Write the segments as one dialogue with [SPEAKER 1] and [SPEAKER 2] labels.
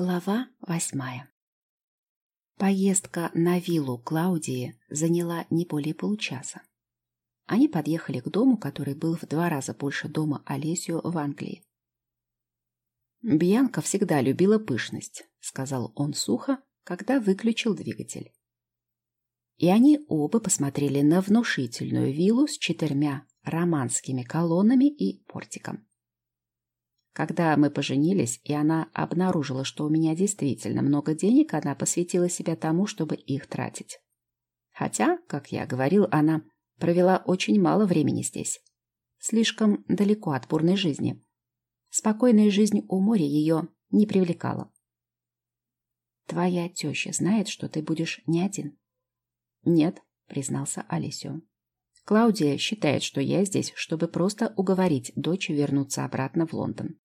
[SPEAKER 1] Глава восьмая Поездка на виллу Клаудии заняла не более получаса. Они подъехали к дому, который был в два раза больше дома Олесио в Англии. «Бьянка всегда любила пышность», — сказал он сухо, когда выключил двигатель. И они оба посмотрели на внушительную виллу с четырьмя романскими колоннами и портиком. Когда мы поженились, и она обнаружила, что у меня действительно много денег, она посвятила себя тому, чтобы их тратить. Хотя, как я говорил, она провела очень мало времени здесь. Слишком далеко от бурной жизни. Спокойная жизнь у моря ее не привлекала. «Твоя теща знает, что ты будешь не один?» «Нет», — признался Алисио. «Клаудия считает, что я здесь, чтобы просто уговорить дочь вернуться обратно в Лондон.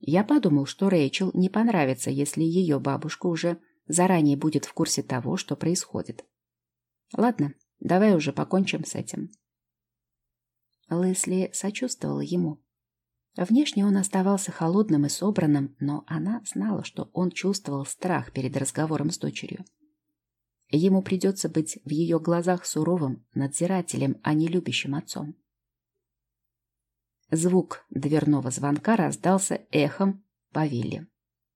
[SPEAKER 1] Я подумал, что Рэйчел не понравится, если ее бабушка уже заранее будет в курсе того, что происходит. Ладно, давай уже покончим с этим. Лесли сочувствовала ему. Внешне он оставался холодным и собранным, но она знала, что он чувствовал страх перед разговором с дочерью. Ему придется быть в ее глазах суровым надзирателем, а не любящим отцом. Звук дверного звонка раздался эхом по вилле.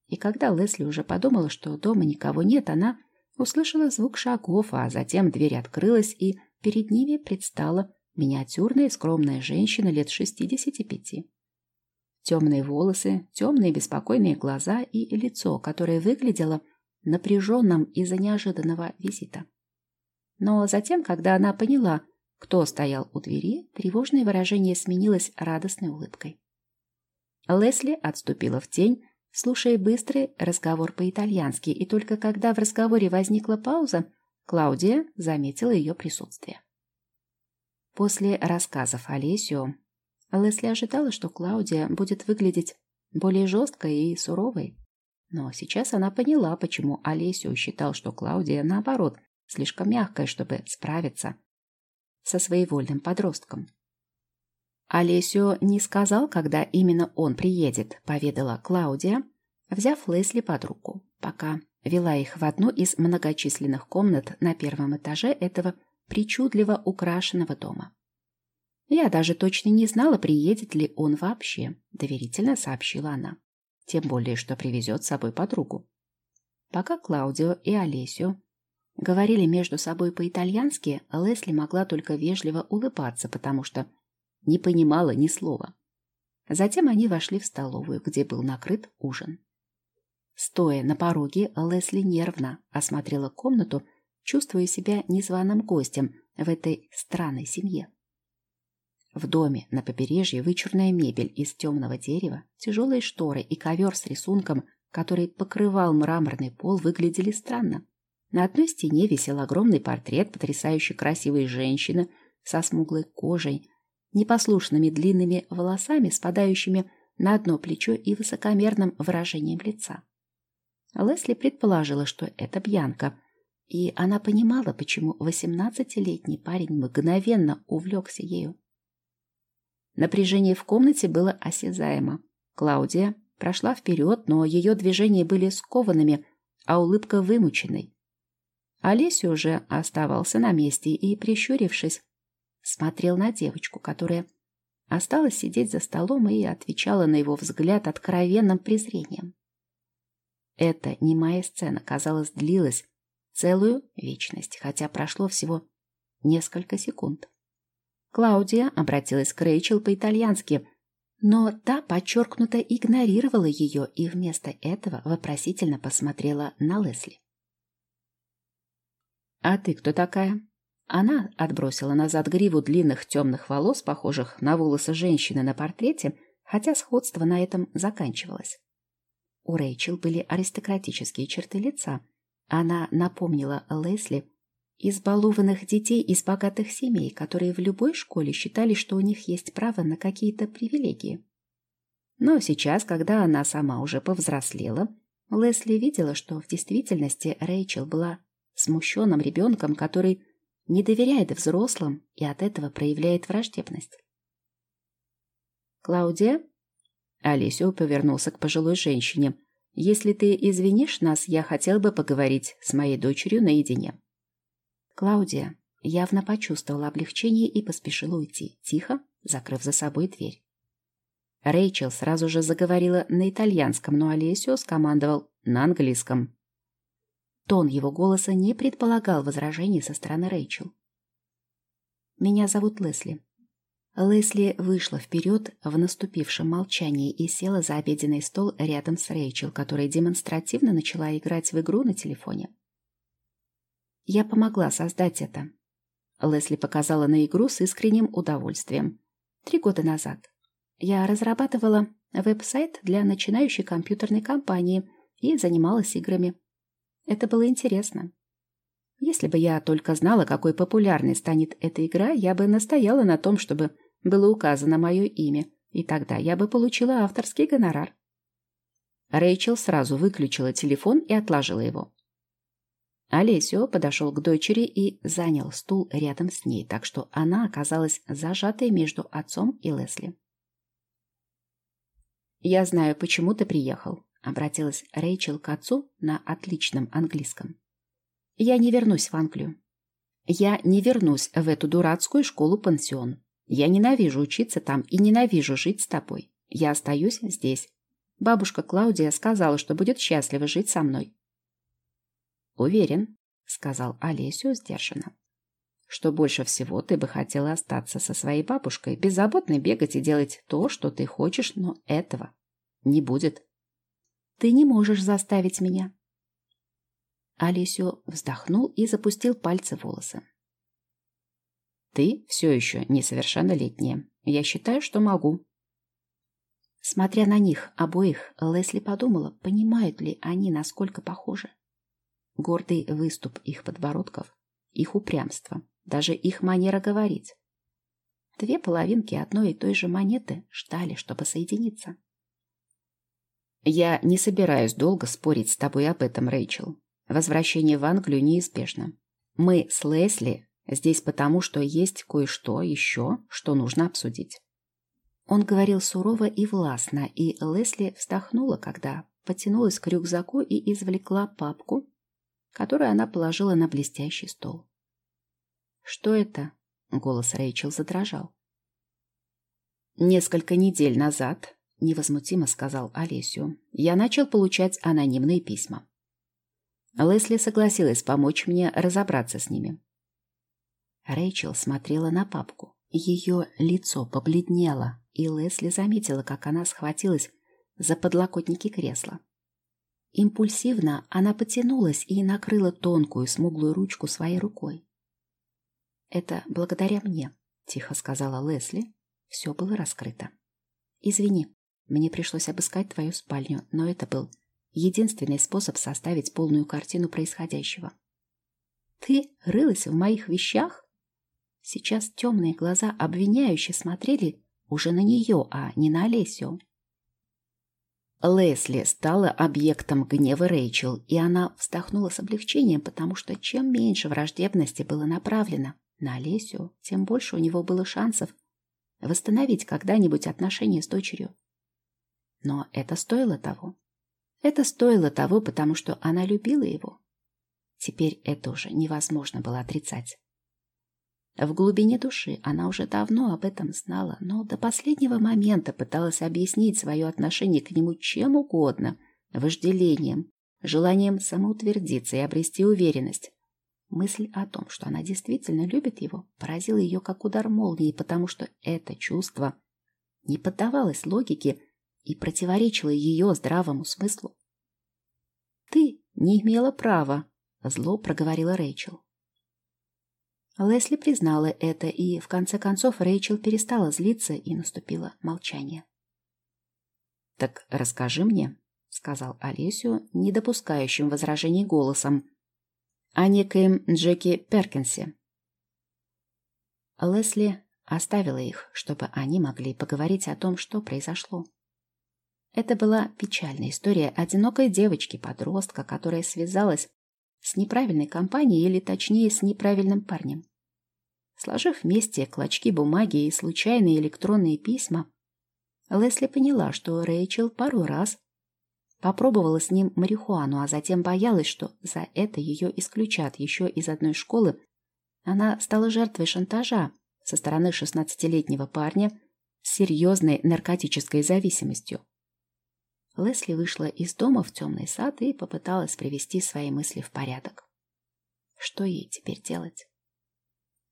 [SPEAKER 1] И когда Лесли уже подумала, что дома никого нет, она услышала звук шагов, а затем дверь открылась, и перед ними предстала миниатюрная скромная женщина лет шестидесяти пяти. Темные волосы, темные беспокойные глаза и лицо, которое выглядело напряженным из-за неожиданного визита. Но затем, когда она поняла, кто стоял у двери, тревожное выражение сменилось радостной улыбкой. Лесли отступила в тень, слушая быстрый разговор по-итальянски, и только когда в разговоре возникла пауза, Клаудия заметила ее присутствие. После рассказов Олесио Лесли ожидала, что Клаудия будет выглядеть более жесткой и суровой. Но сейчас она поняла, почему Олесио считал, что Клаудия, наоборот, слишком мягкая, чтобы справиться со своевольным подростком. Олесио не сказал, когда именно он приедет, поведала Клаудия, взяв Лесли под руку, пока вела их в одну из многочисленных комнат на первом этаже этого причудливо украшенного дома. «Я даже точно не знала, приедет ли он вообще», — доверительно сообщила она. «Тем более, что привезет с собой подругу». Пока Клаудио и Олесио говорили между собой по-итальянски, Лесли могла только вежливо улыбаться, потому что не понимала ни слова. Затем они вошли в столовую, где был накрыт ужин. Стоя на пороге, Лесли нервно осмотрела комнату, чувствуя себя незваным гостем в этой странной семье. В доме на побережье вычурная мебель из темного дерева, тяжелые шторы и ковер с рисунком, который покрывал мраморный пол, выглядели странно. На одной стене висел огромный портрет потрясающе красивой женщины со смуглой кожей, непослушными длинными волосами, спадающими на одно плечо и высокомерным выражением лица. Лесли предположила, что это Бьянка, и она понимала, почему восемнадцатилетний парень мгновенно увлекся ею. Напряжение в комнате было осязаемо. Клаудия прошла вперед, но ее движения были скованными, а улыбка вымученной. Олеся уже оставался на месте и, прищурившись, смотрел на девочку, которая осталась сидеть за столом и отвечала на его взгляд откровенным презрением. Эта немая сцена, казалось, длилась целую вечность, хотя прошло всего несколько секунд. Клаудия обратилась к Рэйчел по-итальянски, но та подчеркнуто игнорировала ее и вместо этого вопросительно посмотрела на Лесли. «А ты кто такая?» Она отбросила назад гриву длинных темных волос, похожих на волосы женщины на портрете, хотя сходство на этом заканчивалось. У Рэйчел были аристократические черты лица. Она напомнила Лесли избалованных детей из богатых семей, которые в любой школе считали, что у них есть право на какие-то привилегии. Но сейчас, когда она сама уже повзрослела, Лесли видела, что в действительности Рэйчел была смущенным ребенком, который не доверяет взрослым и от этого проявляет враждебность. «Клаудия?» Алисио повернулся к пожилой женщине. Если ты извинишь нас, я хотел бы поговорить с моей дочерью наедине». Клаудия явно почувствовала облегчение и поспешила уйти, тихо закрыв за собой дверь. Рэйчел сразу же заговорила на итальянском, но Олесио скомандовал на английском. Тон его голоса не предполагал возражений со стороны Рэйчел. «Меня зовут Лесли». Лесли вышла вперед в наступившем молчании и села за обеденный стол рядом с Рэйчел, которая демонстративно начала играть в игру на телефоне. «Я помогла создать это». Лесли показала на игру с искренним удовольствием. Три года назад. Я разрабатывала веб-сайт для начинающей компьютерной компании и занималась играми. Это было интересно. Если бы я только знала, какой популярной станет эта игра, я бы настояла на том, чтобы было указано мое имя, и тогда я бы получила авторский гонорар. Рэйчел сразу выключила телефон и отложила его. Олесио подошел к дочери и занял стул рядом с ней, так что она оказалась зажатой между отцом и Лесли. «Я знаю, почему ты приехал», — обратилась Рэйчел к отцу на отличном английском. «Я не вернусь в Англию. Я не вернусь в эту дурацкую школу-пансион. Я ненавижу учиться там и ненавижу жить с тобой. Я остаюсь здесь. Бабушка Клаудия сказала, что будет счастлива жить со мной. «Уверен», — сказал Олесю сдержанно, «что больше всего ты бы хотела остаться со своей бабушкой, беззаботно бегать и делать то, что ты хочешь, но этого не будет. Ты не можешь заставить меня». Олесю вздохнул и запустил пальцы в волосы. «Ты все еще несовершеннолетняя. Я считаю, что могу». Смотря на них обоих, Лесли подумала, понимают ли они, насколько похожи. Гордый выступ их подбородков, их упрямство, даже их манера говорить. Две половинки одной и той же монеты ждали, чтобы соединиться. «Я не собираюсь долго спорить с тобой об этом, Рэйчел. Возвращение в Англию неизбежно. Мы с Лесли здесь потому, что есть кое-что еще, что нужно обсудить». Он говорил сурово и властно, и Лесли вздохнула, когда потянулась к рюкзаку и извлекла папку, которую она положила на блестящий стол. «Что это?» — голос Рэйчел задрожал. «Несколько недель назад», — невозмутимо сказал Олесю, — «я начал получать анонимные письма. Лесли согласилась помочь мне разобраться с ними». Рэйчел смотрела на папку. Ее лицо побледнело, и Лесли заметила, как она схватилась за подлокотники кресла. Импульсивно она потянулась и накрыла тонкую смуглую ручку своей рукой. «Это благодаря мне», — тихо сказала Лесли. Все было раскрыто. «Извини, мне пришлось обыскать твою спальню, но это был единственный способ составить полную картину происходящего». «Ты рылась в моих вещах?» Сейчас темные глаза обвиняюще смотрели уже на нее, а не на Олесю. Лесли стала объектом гнева Рэйчел, и она вздохнула с облегчением, потому что чем меньше враждебности было направлено на Олесю, тем больше у него было шансов восстановить когда-нибудь отношения с дочерью. Но это стоило того. Это стоило того, потому что она любила его. Теперь это уже невозможно было отрицать. В глубине души она уже давно об этом знала, но до последнего момента пыталась объяснить свое отношение к нему чем угодно, вожделением, желанием самоутвердиться и обрести уверенность. Мысль о том, что она действительно любит его, поразила ее как удар молнии, потому что это чувство не поддавалось логике и противоречило ее здравому смыслу. «Ты не имела права», — зло проговорила Рэйчел. Лесли признала это, и в конце концов Рэйчел перестала злиться, и наступило молчание. «Так расскажи мне», — сказал Олесю, не допускающим возражений голосом, о некоем Джеки Перкинсе. Лесли оставила их, чтобы они могли поговорить о том, что произошло. Это была печальная история одинокой девочки-подростка, которая связалась с неправильной компанией или, точнее, с неправильным парнем. Сложив вместе клочки бумаги и случайные электронные письма, Лесли поняла, что Рэйчел пару раз попробовала с ним марихуану, а затем боялась, что за это ее исключат еще из одной школы, она стала жертвой шантажа со стороны 16-летнего парня с серьезной наркотической зависимостью. Лесли вышла из дома в темный сад и попыталась привести свои мысли в порядок. Что ей теперь делать?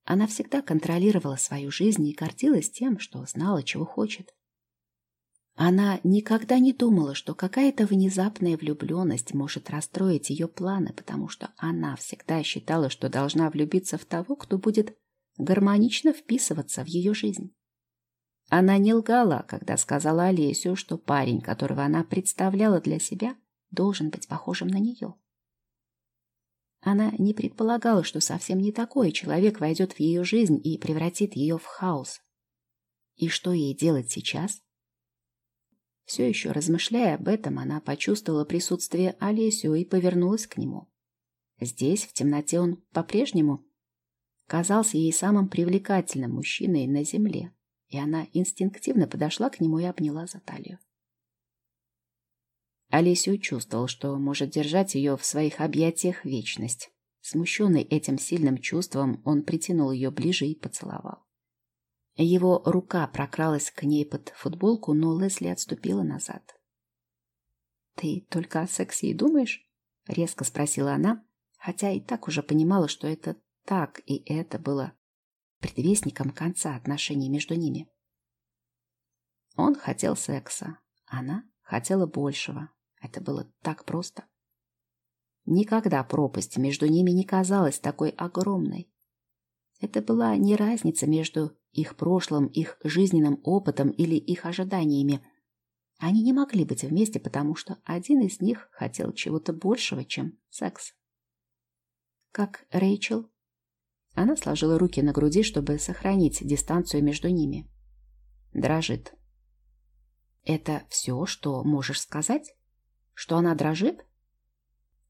[SPEAKER 1] Она всегда контролировала свою жизнь и гордилась тем, что знала, чего хочет. Она никогда не думала, что какая-то внезапная влюбленность может расстроить ее планы, потому что она всегда считала, что должна влюбиться в того, кто будет гармонично вписываться в ее жизнь. Она не лгала, когда сказала Олесю, что парень, которого она представляла для себя, должен быть похожим на нее. Она не предполагала, что совсем не такой человек войдет в ее жизнь и превратит ее в хаос. И что ей делать сейчас? Все еще размышляя об этом, она почувствовала присутствие Олесю и повернулась к нему. Здесь, в темноте, он по-прежнему казался ей самым привлекательным мужчиной на земле и она инстинктивно подошла к нему и обняла за талию. Олесю чувствовал, что может держать ее в своих объятиях вечность. Смущенный этим сильным чувством, он притянул ее ближе и поцеловал. Его рука прокралась к ней под футболку, но Лесли отступила назад. «Ты только о сексе и думаешь?» — резко спросила она, хотя и так уже понимала, что это так, и это было предвестником конца отношений между ними. Он хотел секса, она хотела большего. Это было так просто. Никогда пропасть между ними не казалась такой огромной. Это была не разница между их прошлым, их жизненным опытом или их ожиданиями. Они не могли быть вместе, потому что один из них хотел чего-то большего, чем секс. Как Рэйчел она сложила руки на груди, чтобы сохранить дистанцию между ними. Дрожит. Это все, что можешь сказать? Что она дрожит?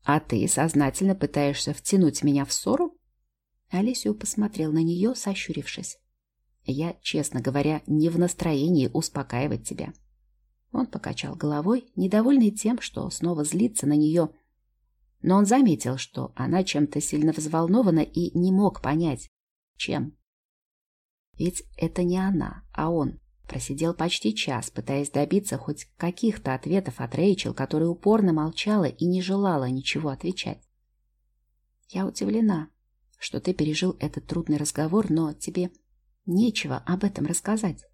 [SPEAKER 1] А ты сознательно пытаешься втянуть меня в ссору? Алисио посмотрел на нее, сощурившись. Я, честно говоря, не в настроении успокаивать тебя. Он покачал головой, недовольный тем, что снова злится на нее но он заметил, что она чем-то сильно взволнована и не мог понять, чем. Ведь это не она, а он. Просидел почти час, пытаясь добиться хоть каких-то ответов от Рэйчел, которая упорно молчала и не желала ничего отвечать. «Я удивлена, что ты пережил этот трудный разговор, но тебе нечего об этом рассказать».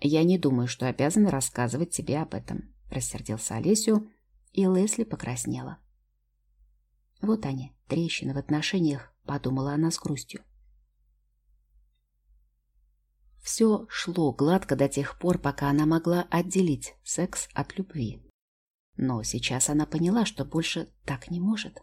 [SPEAKER 1] «Я не думаю, что обязана рассказывать тебе об этом», — рассердился Олесю, и Лесли покраснела. Вот они, трещины в отношениях, подумала она с грустью. Все шло гладко до тех пор, пока она могла отделить секс от любви. Но сейчас она поняла, что больше так не может.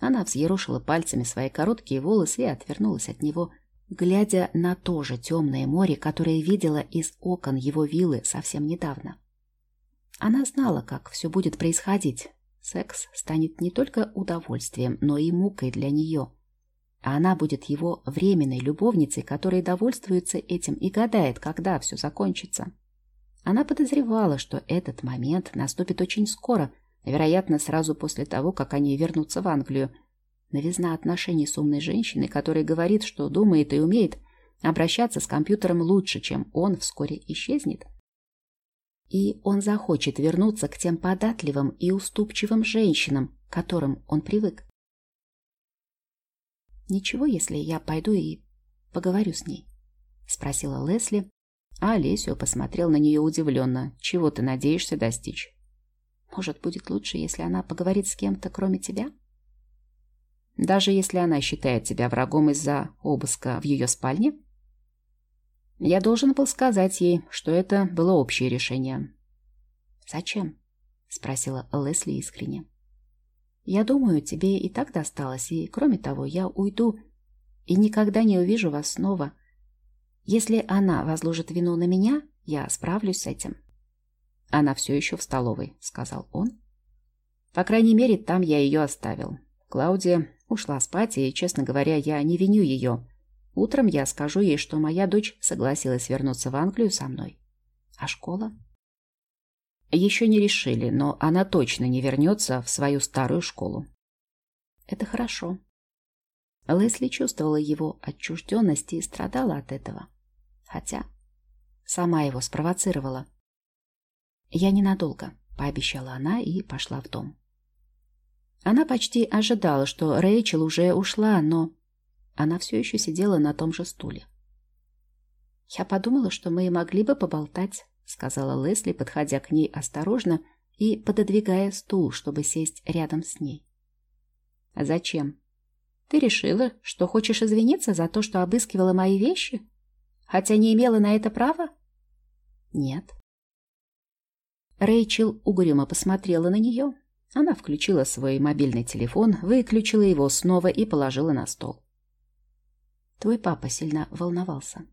[SPEAKER 1] Она взъерошила пальцами свои короткие волосы и отвернулась от него, глядя на то же темное море, которое видела из окон его виллы совсем недавно. Она знала, как все будет происходить, Секс станет не только удовольствием, но и мукой для нее. А она будет его временной любовницей, которая довольствуется этим и гадает, когда все закончится. Она подозревала, что этот момент наступит очень скоро, вероятно, сразу после того, как они вернутся в Англию. Новизна отношений с умной женщиной, которая говорит, что думает и умеет обращаться с компьютером лучше, чем он, вскоре исчезнет и он захочет вернуться к тем податливым и уступчивым женщинам, к которым он привык. «Ничего, если я пойду и поговорю с ней?» — спросила Лесли, а Олесио посмотрел на нее удивленно. «Чего ты надеешься достичь?» «Может, будет лучше, если она поговорит с кем-то, кроме тебя?» «Даже если она считает тебя врагом из-за обыска в ее спальне?» Я должен был сказать ей, что это было общее решение. «Зачем?» — спросила Лесли искренне. «Я думаю, тебе и так досталось, и, кроме того, я уйду и никогда не увижу вас снова. Если она возложит вину на меня, я справлюсь с этим». «Она все еще в столовой», — сказал он. «По крайней мере, там я ее оставил. Клаудия ушла спать, и, честно говоря, я не виню ее. Утром я скажу ей, что моя дочь согласилась вернуться в Англию со мной. А школа? Еще не решили, но она точно не вернется в свою старую школу. Это хорошо. Лесли чувствовала его отчужденность и страдала от этого. Хотя сама его спровоцировала. «Я ненадолго», — пообещала она и пошла в дом. Она почти ожидала, что Рэйчел уже ушла, но она все еще сидела на том же стуле. «Я подумала, что мы могли бы поболтать», — сказала Лесли, подходя к ней осторожно и пододвигая стул, чтобы сесть рядом с ней. «А «Зачем? Ты решила, что хочешь извиниться за то, что обыскивала мои вещи, хотя не имела на это права?» «Нет». Рэйчел угрюмо посмотрела на нее. Она включила свой мобильный телефон, выключила его снова и положила на стол. «Твой папа сильно волновался».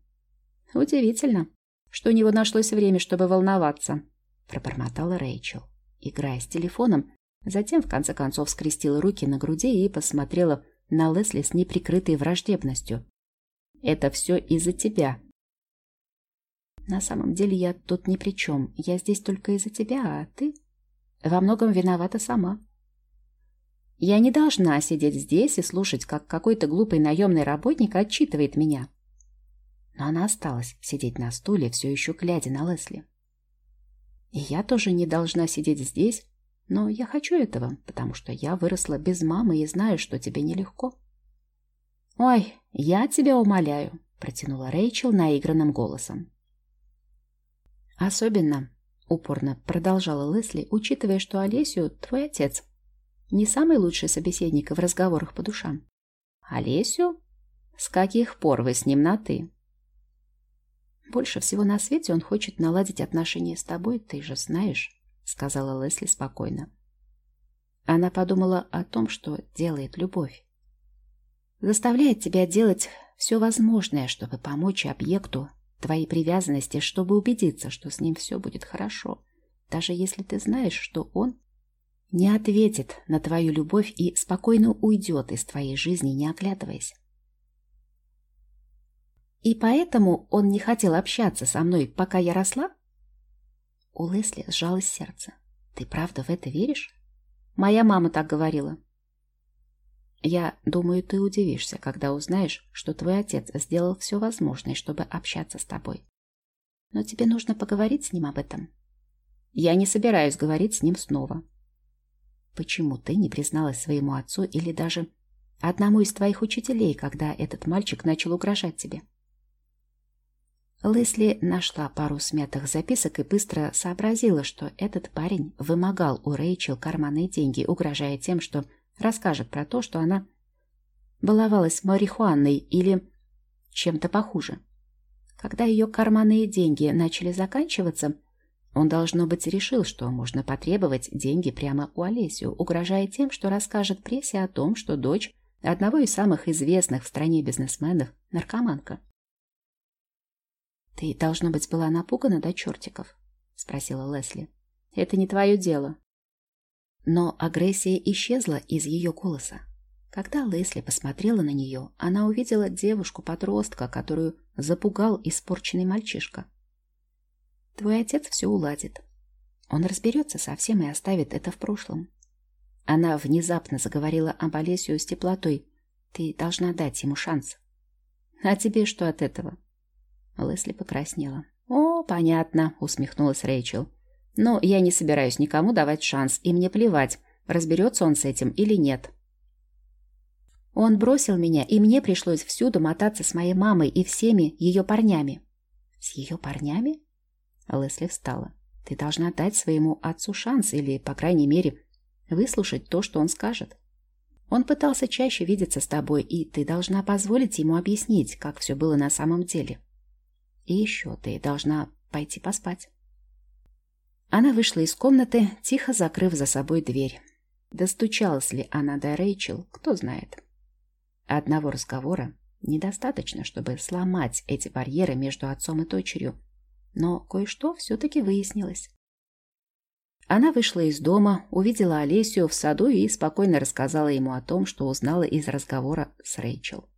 [SPEAKER 1] «Удивительно что у него нашлось время, чтобы волноваться», — пробормотала Рэйчел, играя с телефоном, затем в конце концов скрестила руки на груди и посмотрела на Лесли с неприкрытой враждебностью. «Это все из-за тебя». «На самом деле я тут ни при чем. Я здесь только из-за тебя, а ты во многом виновата сама». «Я не должна сидеть здесь и слушать, как какой-то глупый наемный работник отчитывает меня», но она осталась сидеть на стуле, все еще глядя на Лесли. И я тоже не должна сидеть здесь, но я хочу этого, потому что я выросла без мамы и знаю, что тебе нелегко. «Ой, я тебя умоляю», — протянула Рэйчел наигранным голосом. «Особенно», — упорно продолжала Лесли, учитывая, что Олесю твой отец не самый лучший собеседник в разговорах по душам. «Олесю? С каких пор вы с ним на «ты»?» Больше всего на свете он хочет наладить отношения с тобой, ты же знаешь, сказала Лесли спокойно. Она подумала о том, что делает любовь. Заставляет тебя делать все возможное, чтобы помочь объекту твоей привязанности, чтобы убедиться, что с ним все будет хорошо, даже если ты знаешь, что он не ответит на твою любовь и спокойно уйдет из твоей жизни, не оглядываясь. И поэтому он не хотел общаться со мной, пока я росла? У Лесли сжалось сердце. Ты правда в это веришь? Моя мама так говорила. Я думаю, ты удивишься, когда узнаешь, что твой отец сделал все возможное, чтобы общаться с тобой. Но тебе нужно поговорить с ним об этом. Я не собираюсь говорить с ним снова. Почему ты не призналась своему отцу или даже одному из твоих учителей, когда этот мальчик начал угрожать тебе? Лесли нашла пару смятых записок и быстро сообразила, что этот парень вымогал у Рэйчел карманные деньги, угрожая тем, что расскажет про то, что она баловалась марихуаной или чем-то похуже. Когда ее карманные деньги начали заканчиваться, он, должно быть, решил, что можно потребовать деньги прямо у Олесю, угрожая тем, что расскажет прессе о том, что дочь одного из самых известных в стране бизнесменов – наркоманка. «Ты, должно быть, была напугана до чертиков?» — спросила Лесли. «Это не твое дело». Но агрессия исчезла из ее голоса. Когда Лесли посмотрела на нее, она увидела девушку-подростка, которую запугал испорченный мальчишка. «Твой отец все уладит. Он разберется со всем и оставит это в прошлом». Она внезапно заговорила об Олесию с теплотой. «Ты должна дать ему шанс». «А тебе что от этого?» Лесли покраснела. «О, понятно», — усмехнулась Рэйчел. «Но я не собираюсь никому давать шанс, и мне плевать, разберется он с этим или нет». Он бросил меня, и мне пришлось всюду мотаться с моей мамой и всеми ее парнями. «С ее парнями?» Лесли встала. «Ты должна дать своему отцу шанс или, по крайней мере, выслушать то, что он скажет. Он пытался чаще видеться с тобой, и ты должна позволить ему объяснить, как все было на самом деле». И еще ты должна пойти поспать. Она вышла из комнаты, тихо закрыв за собой дверь. Достучалась ли она до Рэйчел, кто знает. Одного разговора недостаточно, чтобы сломать эти барьеры между отцом и дочерью, но кое-что все-таки выяснилось. Она вышла из дома, увидела Олесю в саду и спокойно рассказала ему о том, что узнала из разговора с Рэйчел.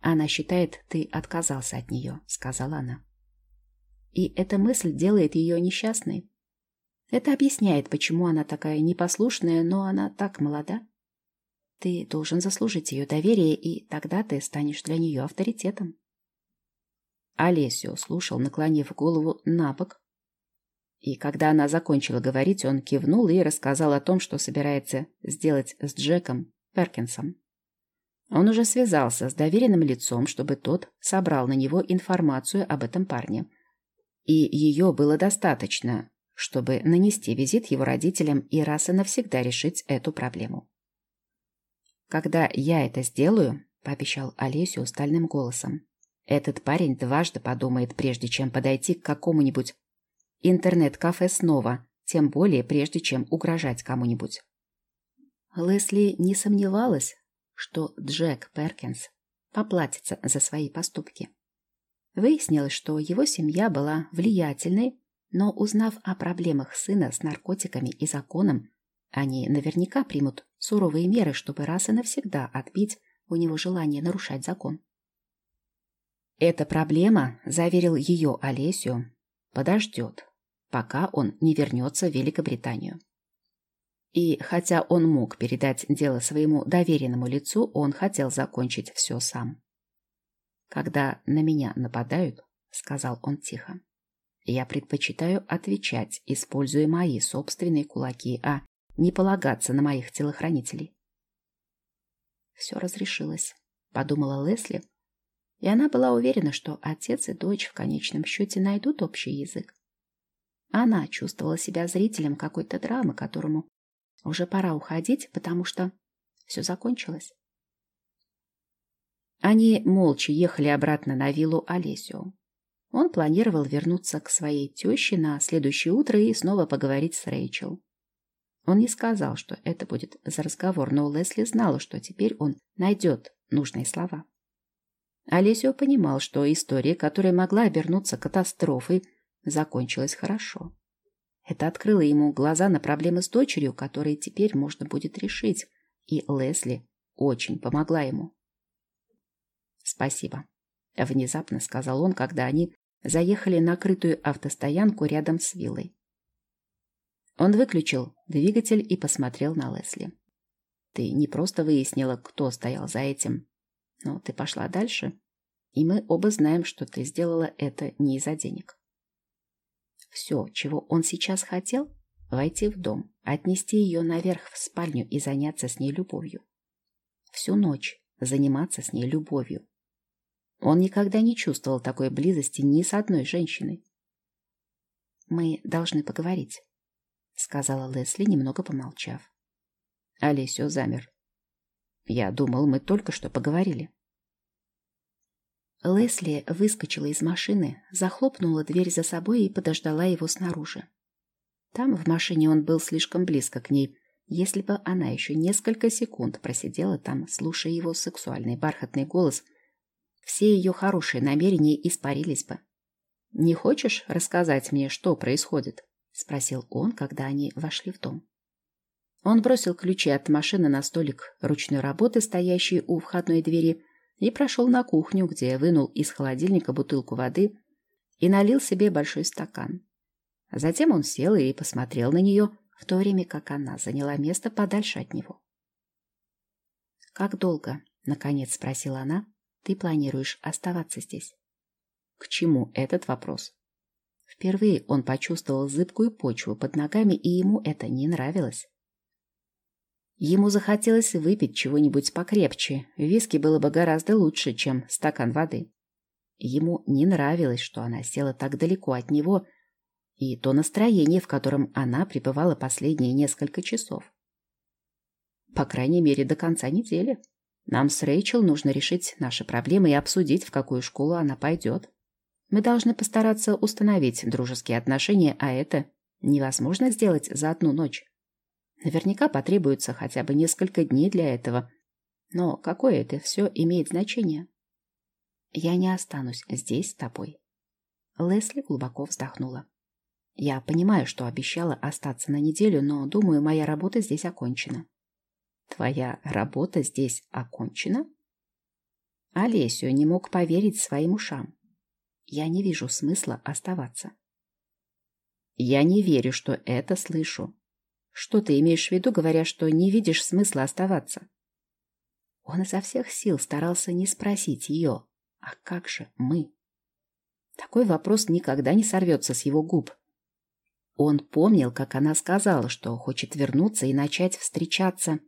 [SPEAKER 1] «Она считает, ты отказался от нее», — сказала она. «И эта мысль делает ее несчастной. Это объясняет, почему она такая непослушная, но она так молода. Ты должен заслужить ее доверие, и тогда ты станешь для нее авторитетом. Олесио слушал, наклонив голову на бок. И когда она закончила говорить, он кивнул и рассказал о том, что собирается сделать с Джеком Перкинсом. Он уже связался с доверенным лицом, чтобы тот собрал на него информацию об этом парне. И ее было достаточно, чтобы нанести визит его родителям и раз и навсегда решить эту проблему. «Когда я это сделаю», — пообещал Олесю стальным голосом, «этот парень дважды подумает, прежде чем подойти к какому-нибудь интернет-кафе снова, тем более прежде чем угрожать кому-нибудь». Лесли не сомневалась, что Джек Перкинс поплатится за свои поступки. Выяснилось, что его семья была влиятельной, но узнав о проблемах сына с наркотиками и законом, они наверняка примут суровые меры, чтобы раз и навсегда отбить у него желание нарушать закон. Эта проблема, заверил ее Олесю, подождет, пока он не вернется в Великобританию. И хотя он мог передать дело своему доверенному лицу, он хотел закончить все сам. «Когда на меня нападают», — сказал он тихо, — «я предпочитаю отвечать, используя мои собственные кулаки, а не полагаться на моих телохранителей». «Все разрешилось», — подумала Лесли, и она была уверена, что отец и дочь в конечном счете найдут общий язык. Она чувствовала себя зрителем какой-то драмы, которому уже пора уходить, потому что все закончилось. Они молча ехали обратно на виллу Олесио. Он планировал вернуться к своей теще на следующее утро и снова поговорить с Рэйчел. Он не сказал, что это будет за разговор, но Лесли знала, что теперь он найдет нужные слова. Олесио понимал, что история, которая могла обернуться катастрофой, закончилась хорошо. Это открыло ему глаза на проблемы с дочерью, которые теперь можно будет решить, и Лесли очень помогла ему. «Спасибо», — внезапно сказал он, когда они заехали на крытую автостоянку рядом с виллой. Он выключил двигатель и посмотрел на Лесли. «Ты не просто выяснила, кто стоял за этим, но ты пошла дальше, и мы оба знаем, что ты сделала это не из-за денег. Все, чего он сейчас хотел, войти в дом, отнести ее наверх в спальню и заняться с ней любовью. Всю ночь заниматься с ней любовью. Он никогда не чувствовал такой близости ни с одной женщиной. «Мы должны поговорить», — сказала Лесли, немного помолчав. Олесио замер. «Я думал, мы только что поговорили». Лесли выскочила из машины, захлопнула дверь за собой и подождала его снаружи. Там, в машине, он был слишком близко к ней. Если бы она еще несколько секунд просидела там, слушая его сексуальный бархатный голос, все ее хорошие намерения испарились бы. «Не хочешь рассказать мне, что происходит?» — спросил он, когда они вошли в дом. Он бросил ключи от машины на столик ручной работы, стоящий у входной двери, и прошел на кухню, где вынул из холодильника бутылку воды и налил себе большой стакан. Затем он сел и посмотрел на нее, в то время как она заняла место подальше от него. «Как долго?» — наконец спросила она. «Ты планируешь оставаться здесь?» К чему этот вопрос? Впервые он почувствовал зыбкую почву под ногами, и ему это не нравилось. Ему захотелось выпить чего-нибудь покрепче. Виски было бы гораздо лучше, чем стакан воды. Ему не нравилось, что она села так далеко от него, и то настроение, в котором она пребывала последние несколько часов. По крайней мере, до конца недели. Нам с Рэйчел нужно решить наши проблемы и обсудить, в какую школу она пойдет. Мы должны постараться установить дружеские отношения, а это невозможно сделать за одну ночь. Наверняка потребуется хотя бы несколько дней для этого. Но какое это все имеет значение? Я не останусь здесь с тобой. Лесли глубоко вздохнула. Я понимаю, что обещала остаться на неделю, но, думаю, моя работа здесь окончена. Твоя работа здесь окончена? Олесю не мог поверить своим ушам. Я не вижу смысла оставаться. Я не верю, что это слышу. Что ты имеешь в виду, говоря, что не видишь смысла оставаться? Он изо всех сил старался не спросить ее, а как же мы? Такой вопрос никогда не сорвется с его губ. Он помнил, как она сказала, что хочет вернуться и начать встречаться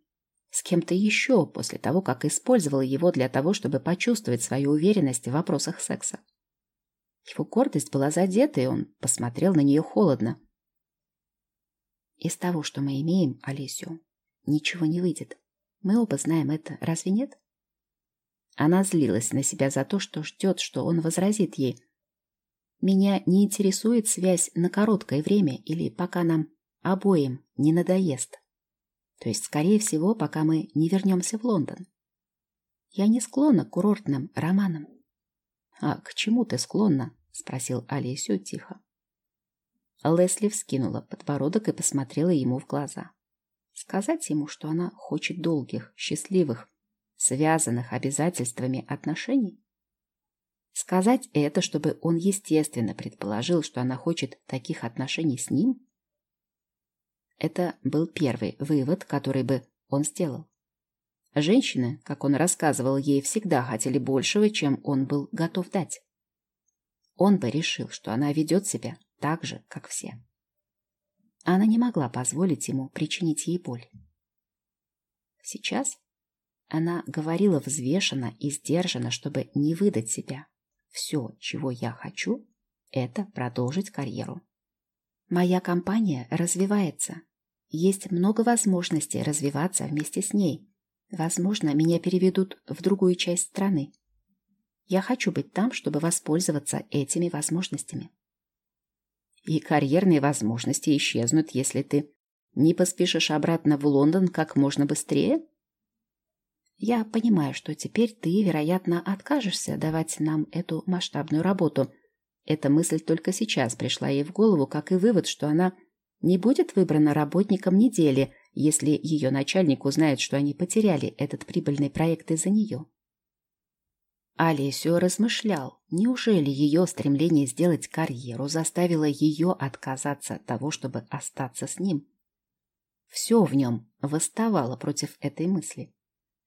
[SPEAKER 1] с кем-то еще после того, как использовала его для того, чтобы почувствовать свою уверенность в вопросах секса. Его гордость была задета, и он посмотрел на нее холодно. Из того, что мы имеем, Олесю, ничего не выйдет. Мы оба знаем это, разве нет? Она злилась на себя за то, что ждет, что он возразит ей. Меня не интересует связь на короткое время или пока нам обоим не надоест. То есть, скорее всего, пока мы не вернемся в Лондон. Я не склонна к курортным романам. «А к чему ты склонна?» — спросил Олесю тихо. Лесли вскинула подбородок и посмотрела ему в глаза. Сказать ему, что она хочет долгих, счастливых, связанных обязательствами отношений? Сказать это, чтобы он естественно предположил, что она хочет таких отношений с ним? Это был первый вывод, который бы он сделал. Женщины, как он рассказывал ей, всегда хотели большего, чем он был готов дать. Он бы решил, что она ведет себя так же, как все. Она не могла позволить ему причинить ей боль. Сейчас она говорила взвешенно и сдержанно, чтобы не выдать себя. Все, чего я хочу, это продолжить карьеру. Моя компания развивается. Есть много возможностей развиваться вместе с ней. Возможно, меня переведут в другую часть страны. Я хочу быть там, чтобы воспользоваться этими возможностями. И карьерные возможности исчезнут, если ты не поспешишь обратно в Лондон как можно быстрее? Я понимаю, что теперь ты, вероятно, откажешься давать нам эту масштабную работу. Эта мысль только сейчас пришла ей в голову, как и вывод, что она не будет выбрана работником недели, если ее начальник узнает, что они потеряли этот прибыльный проект из-за нее. Олесио размышлял, неужели ее стремление сделать карьеру заставило ее отказаться от того, чтобы остаться с ним? Все в нем восставало против этой мысли.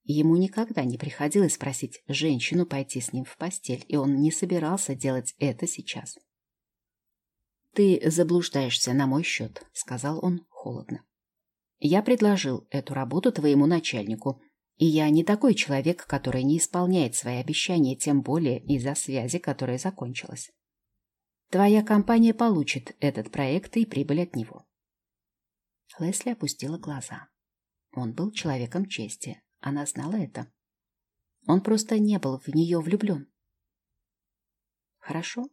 [SPEAKER 1] Ему никогда не приходилось просить женщину пойти с ним в постель, и он не собирался делать это сейчас. «Ты заблуждаешься на мой счет», — сказал он холодно. «Я предложил эту работу твоему начальнику, и я не такой человек, который не исполняет свои обещания, тем более из-за связи, которая закончилась. Твоя компания получит этот проект и прибыль от него. Лесли опустила глаза. Он был человеком чести. Она знала это. Он просто не был в нее влюблен. Хорошо.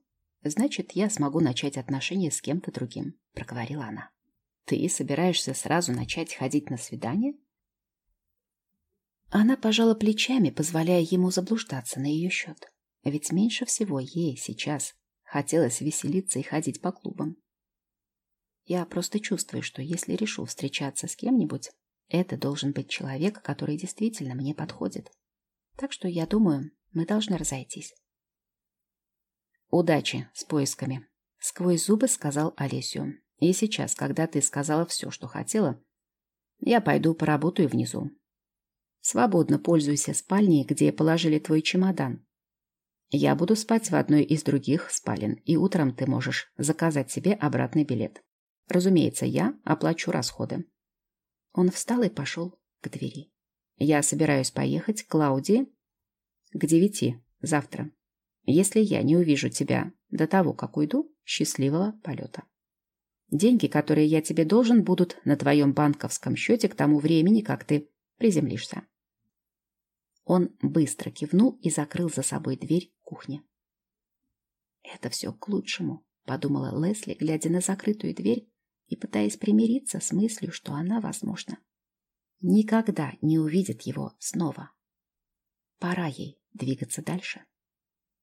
[SPEAKER 1] Значит, я смогу начать отношения с кем-то другим, проговорила она. Ты собираешься сразу начать ходить на свидание? Она пожала плечами, позволяя ему заблуждаться на ее счет. Ведь меньше всего ей сейчас хотелось веселиться и ходить по клубам. Я просто чувствую, что если решу встречаться с кем-нибудь, это должен быть человек, который действительно мне подходит. Так что я думаю, мы должны разойтись. Удачи с поисками, сквозь зубы сказал Олесю. И сейчас, когда ты сказала все, что хотела, я пойду поработаю внизу. Свободно пользуйся спальней, где положили твой чемодан. Я буду спать в одной из других спален, и утром ты можешь заказать себе обратный билет. Разумеется, я оплачу расходы. Он встал и пошел к двери. Я собираюсь поехать к Клаудии к девяти завтра. Если я не увижу тебя до того, как уйду, счастливого полета. Деньги, которые я тебе должен, будут на твоем банковском счете к тому времени, как ты приземлишься. Он быстро кивнул и закрыл за собой дверь кухни. «Это все к лучшему», — подумала Лесли, глядя на закрытую дверь и пытаясь примириться с мыслью, что она, возможно, никогда не увидит его снова. Пора ей двигаться дальше.